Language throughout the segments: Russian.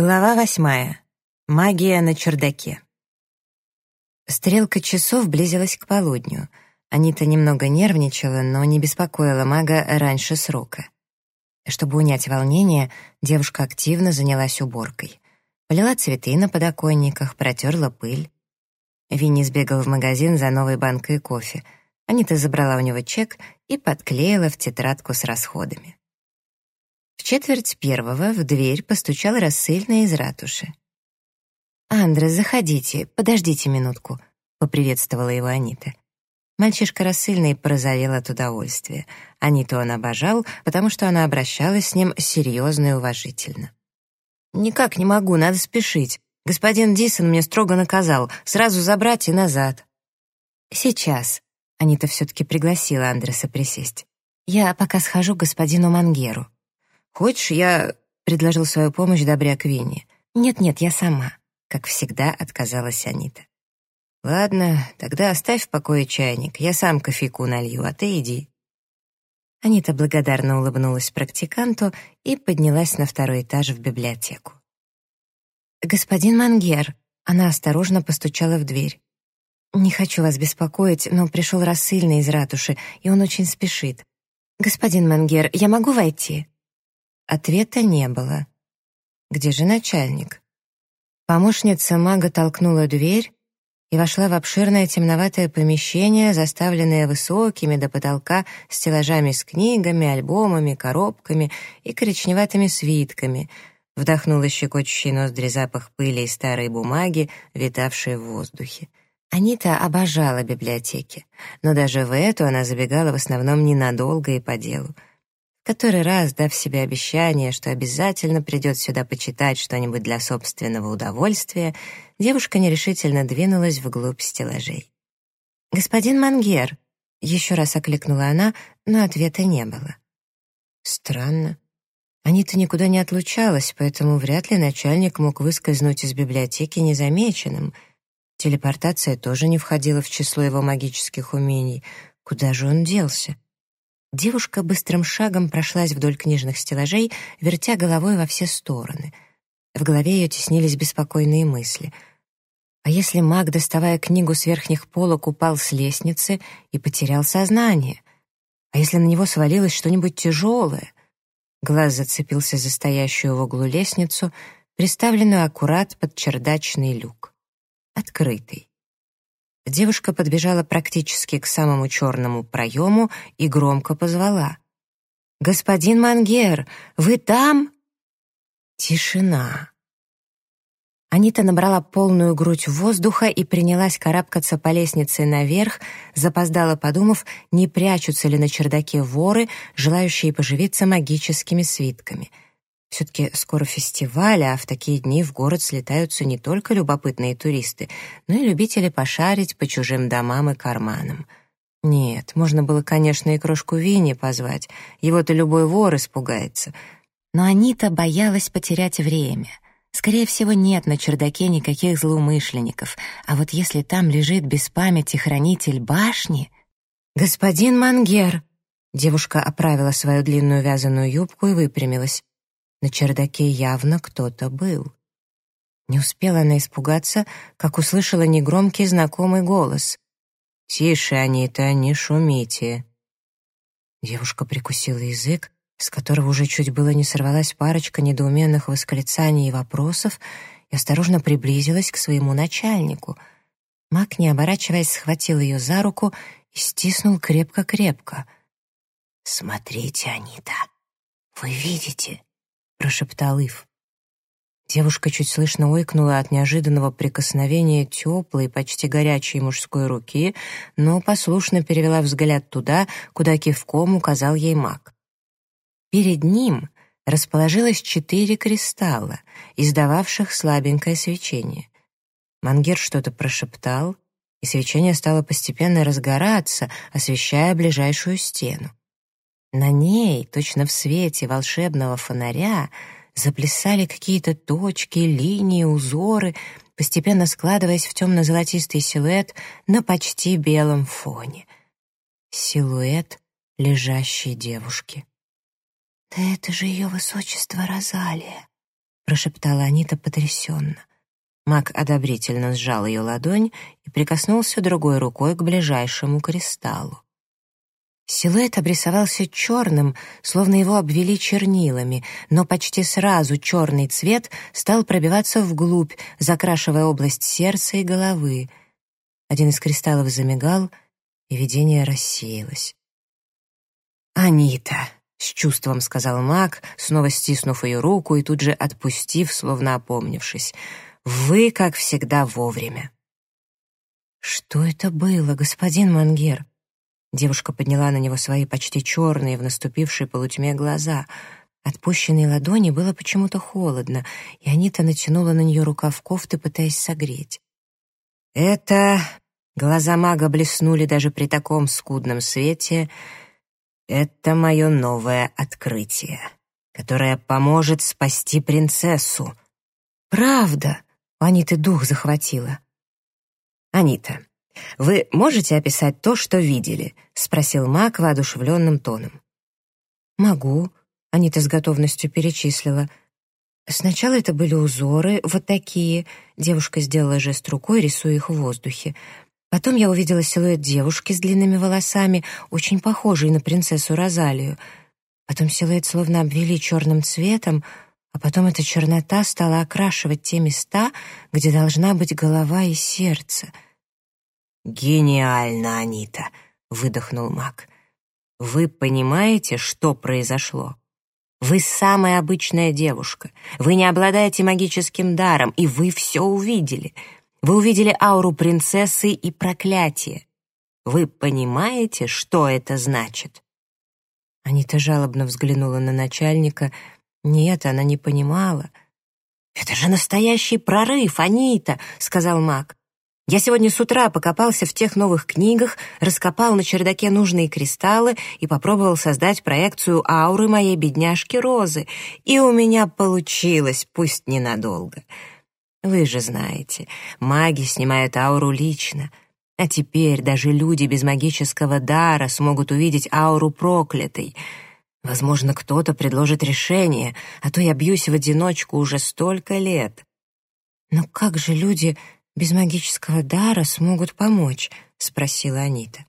Глава восьмая. Магия на чердаке. Стрелка часов близилась к полудню. Анита немного нервничала, но не беспокоила мага раньше срока. Чтобы унять волнение, девушка активно занялась уборкой. Полила цветы на подоконниках, протерла пыль. Винни сбегал в магазин за новой банкой кофе. Анита забрала у него чек и подклеила в тетрадку с расходами. В четверть первого в дверь постучал рассыльный из ратуши. «Андре, заходите, подождите минутку», — поприветствовала его Анита. Мальчишка рассыльный порозовел от удовольствия. Аниту он обожал, потому что она обращалась с ним серьезно и уважительно. «Никак не могу, надо спешить. Господин Дисон мне строго наказал сразу забрать и назад». «Сейчас», — Анита все-таки пригласила Андреса присесть. «Я пока схожу к господину Мангеру». «Хочешь, я...» — предложил свою помощь добряк Винни. «Нет-нет, я сама», — как всегда отказалась Анита. «Ладно, тогда оставь в покое чайник, я сам кофейку налью, а ты иди». Анита благодарно улыбнулась практиканту и поднялась на второй этаж в библиотеку. «Господин Мангер», — она осторожно постучала в дверь. «Не хочу вас беспокоить, но пришел рассыльный из ратуши, и он очень спешит. Господин Мангер, я могу войти?» Ответа не было. «Где же начальник?» Помощница мага толкнула дверь и вошла в обширное темноватое помещение, заставленное высокими до потолка стеллажами с книгами, альбомами, коробками и коричневатыми свитками. Вдохнула щекочущий ноздри запах пыли и старой бумаги, витавшей в воздухе. Анита обожала библиотеки, но даже в эту она забегала в основном ненадолго и по делу — который раз, дав себе обещание, что обязательно придет сюда почитать что-нибудь для собственного удовольствия, девушка нерешительно двинулась вглубь стеллажей. «Господин Мангер!» — еще раз окликнула она, но ответа не было. Странно. Анита никуда не отлучалась, поэтому вряд ли начальник мог выскользнуть из библиотеки незамеченным. Телепортация тоже не входила в число его магических умений. Куда же он делся? Девушка быстрым шагом прошлась вдоль книжных стеллажей, вертя головой во все стороны. В голове ее теснились беспокойные мысли. А если маг, доставая книгу с верхних полок, упал с лестницы и потерял сознание? А если на него свалилось что-нибудь тяжелое? Глаз зацепился за стоящую в углу лестницу, приставленную аккурат под чердачный люк. Открытый. Девушка подбежала практически к самому черному проему и громко позвала. «Господин Мангер, вы там?» Тишина. Анита набрала полную грудь воздуха и принялась карабкаться по лестнице наверх, запоздала подумав, не прячутся ли на чердаке воры, желающие поживиться магическими свитками — все-таки скоро фестиваль, а в такие дни в город слетаются не только любопытные туристы, но и любители пошарить по чужим домам и карманам. Нет, можно было, конечно, и крошку Винни позвать, его-то любой вор испугается. Но Анита боялась потерять время. Скорее всего, нет на чердаке никаких злоумышленников, а вот если там лежит без памяти хранитель башни... «Господин Мангер!» Девушка оправила свою длинную вязаную юбку и выпрямилась. На чердаке явно кто-то был. Не успела она испугаться, как услышала негромкий знакомый голос. «Тише, Анита, не шумите». Девушка прикусила язык, с которого уже чуть было не сорвалась парочка недоуменных восклицаний и вопросов, и осторожно приблизилась к своему начальнику. Мак, не оборачиваясь, схватил ее за руку и стиснул крепко-крепко. «Смотрите, Анита, вы видите, — прошептал Ив. Девушка чуть слышно ойкнула от неожиданного прикосновения теплой, почти горячей мужской руки, но послушно перевела взгляд туда, куда кивком указал ей маг. Перед ним расположилось четыре кристалла, издававших слабенькое свечение. Мангер что-то прошептал, и свечение стало постепенно разгораться, освещая ближайшую стену. На ней, точно в свете волшебного фонаря, заплясали какие-то точки, линии, узоры, постепенно складываясь в темно-золотистый силуэт на почти белом фоне. Силуэт лежащей девушки. «Да это же ее высочество Розалия!» прошептала Анита потрясенно. Мак одобрительно сжал ее ладонь и прикоснулся другой рукой к ближайшему кристаллу. Силуэт обрисовался черным, словно его обвели чернилами, но почти сразу черный цвет стал пробиваться вглубь, закрашивая область сердца и головы. Один из кристаллов замигал, и видение рассеялось. «Анита!» — с чувством сказал маг, снова стиснув ее руку и тут же отпустив, словно опомнившись. «Вы, как всегда, вовремя». «Что это было, господин Мангер?» Девушка подняла на него свои почти черные в наступившей полутьме глаза. Отпущенной ладони было почему-то холодно, и Анита натянула на нее рукав кофты, пытаясь согреть. «Это...» — глаза мага блеснули даже при таком скудном свете. «Это мое новое открытие, которое поможет спасти принцессу». «Правда?» — Аниты дух захватила. «Анита, «Вы можете описать то, что видели?» — спросил Мак воодушевленным тоном. «Могу», — Анита с готовностью перечислила. «Сначала это были узоры, вот такие». Девушка сделала жест рукой, рисуя их в воздухе. Потом я увидела силуэт девушки с длинными волосами, очень похожей на принцессу Розалию. Потом силуэт словно обвели черным цветом, а потом эта чернота стала окрашивать те места, где должна быть голова и сердце — «Гениально, Анита!» — выдохнул маг. «Вы понимаете, что произошло? Вы самая обычная девушка. Вы не обладаете магическим даром, и вы все увидели. Вы увидели ауру принцессы и проклятие. Вы понимаете, что это значит?» Анита жалобно взглянула на начальника. Нет, она не понимала. «Это же настоящий прорыв, Анита!» — сказал маг. Я сегодня с утра покопался в тех новых книгах, раскопал на чердаке нужные кристаллы и попробовал создать проекцию ауры моей бедняжки Розы. И у меня получилось, пусть ненадолго. Вы же знаете, маги снимают ауру лично. А теперь даже люди без магического дара смогут увидеть ауру проклятой. Возможно, кто-то предложит решение, а то я бьюсь в одиночку уже столько лет. Но как же люди без магического дара смогут помочь?» — спросила Анита.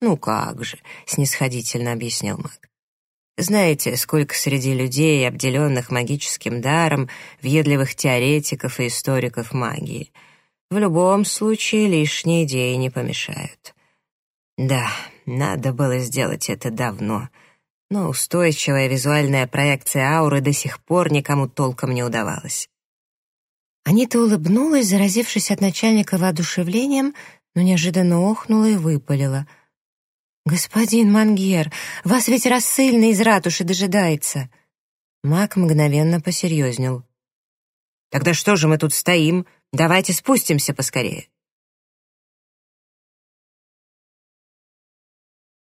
«Ну как же», — снисходительно объяснил маг. «Знаете, сколько среди людей, обделенных магическим даром, въедливых теоретиков и историков магии. В любом случае лишние идеи не помешают. Да, надо было сделать это давно, но устойчивая визуальная проекция ауры до сих пор никому толком не удавалась. Анита улыбнулась, заразившись от начальника воодушевлением, но неожиданно охнула и выпалила. «Господин Мангер, вас ведь рассыльный из ратуши дожидается!» Мак мгновенно посерьезнел. «Тогда что же мы тут стоим? Давайте спустимся поскорее!»